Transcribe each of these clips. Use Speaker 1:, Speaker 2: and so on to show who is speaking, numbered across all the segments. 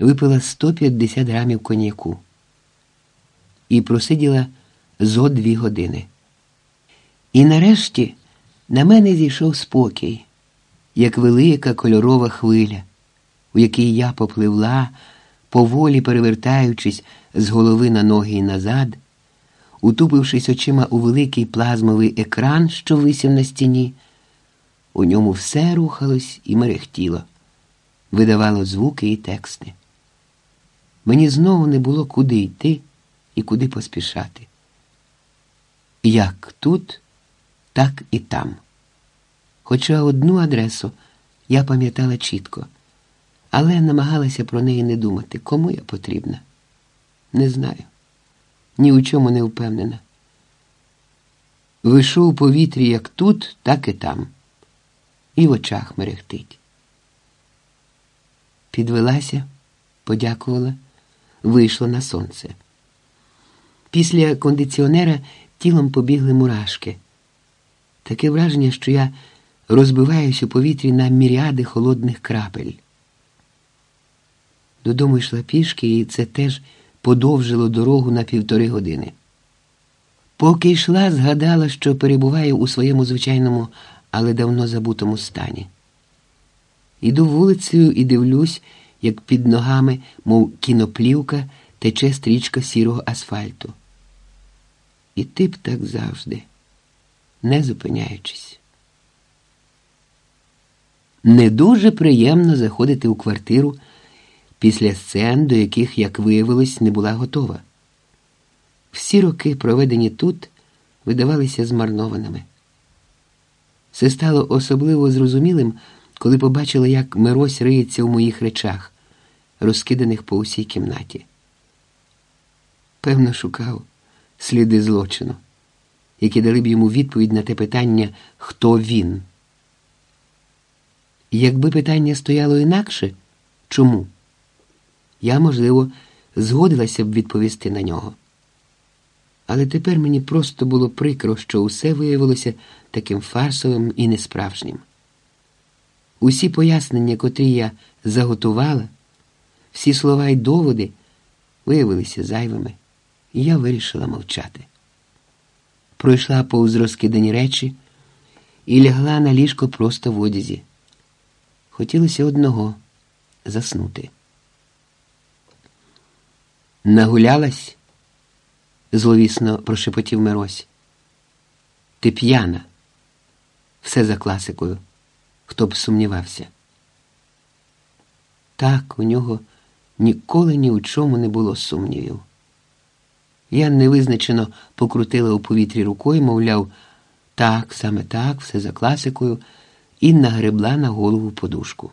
Speaker 1: випила 150 грамів коньяку і просиділа зо дві години. І нарешті на мене зійшов спокій, як велика кольорова хвиля, у якій я попливла, поволі перевертаючись з голови на ноги і назад, утупившись очима у великий плазмовий екран, що висів на стіні. У ньому все рухалось і мерехтіло, видавало звуки і тексти. Мені знову не було куди йти і куди поспішати. Як тут, так і там. Хоча одну адресу я пам'ятала чітко, але намагалася про неї не думати, кому я потрібна. Не знаю, ні у чому не впевнена. Вишу у повітрі як тут, так і там, і в очах мерехтить. Підвелася, подякувала, вийшла на сонце. Після кондиціонера тілом побігли мурашки. Таке враження, що я розбиваюсь у повітрі на міріади холодних крапель. Додому йшла пішки, і це теж подовжило дорогу на півтори години. Поки йшла, згадала, що перебуваю у своєму звичайному, але давно забутому стані. Іду вулицею і дивлюсь, як під ногами, мов кіноплівка, тече стрічка сірого асфальту. І ти б так завжди, не зупиняючись. Не дуже приємно заходити у квартиру після сцен, до яких, як виявилось, не була готова. Всі роки, проведені тут, видавалися змарнованими. Це стало особливо зрозумілим, коли побачила, як Мирось риється у моїх речах, розкиданих по усій кімнаті. Певно, шукав сліди злочину, які дали б йому відповідь на те питання, хто він. Якби питання стояло інакше, чому? Я, можливо, згодилася б відповісти на нього. Але тепер мені просто було прикро, що усе виявилося таким фарсовим і несправжнім. Усі пояснення, котрі я заготувала, всі слова й доводи виявилися зайвими, і я вирішила мовчати. Пройшла повз розкидані речі і лягла на ліжко просто в одязі. Хотілося одного заснути. Нагулялась? зловісно прошепотів Мирось. Ти п'яна. Все за класикою. Хто б сумнівався. Так, у нього ніколи ні у чому не було сумнівів. Я невизначено покрутила у повітрі рукою, мовляв, так, саме так, все за класикою, і нагребла на голову подушку.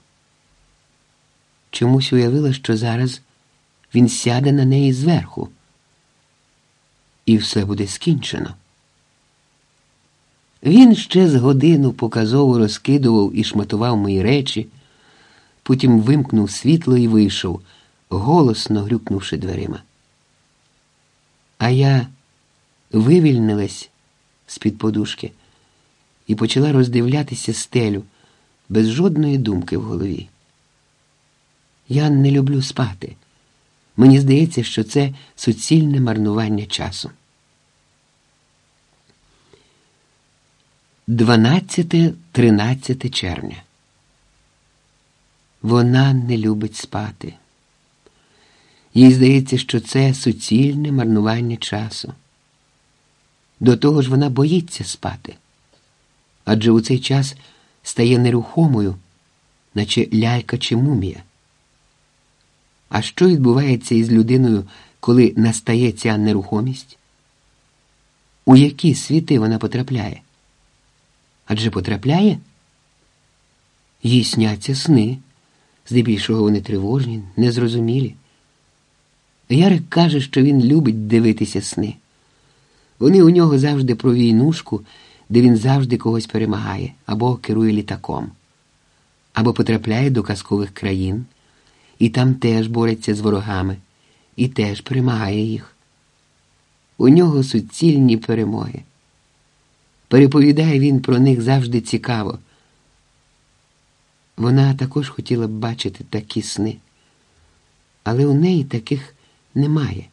Speaker 1: Чомусь уявила, що зараз він сяде на неї зверху, і все буде скінчено. Він ще з годину показово розкидував і шматував мої речі, потім вимкнув світло і вийшов, голосно грюкнувши дверима. А я вивільнилась з-під подушки і почала роздивлятися стелю без жодної думки в голові. Я не люблю спати. Мені здається, що це суцільне марнування часу. 12-13 червня. Вона не любить спати. Їй здається, що це суцільне марнування часу. До того ж вона боїться спати, адже у цей час стає нерухомою, наче лялька чи мумія. А що відбувається із людиною, коли настає ця нерухомість? У які світи вона потрапляє? Адже потрапляє? Їй сняться сни, здебільшого вони тривожні, незрозумілі. Ярик каже, що він любить дивитися сни. Вони у нього завжди про війнушку, де він завжди когось перемагає, або керує літаком, або потрапляє до казкових країн, і там теж бореться з ворогами, і теж перемагає їх. У нього суцільні перемоги. Переповідає він про них завжди цікаво. Вона також хотіла б бачити такі сни але у неї таких немає.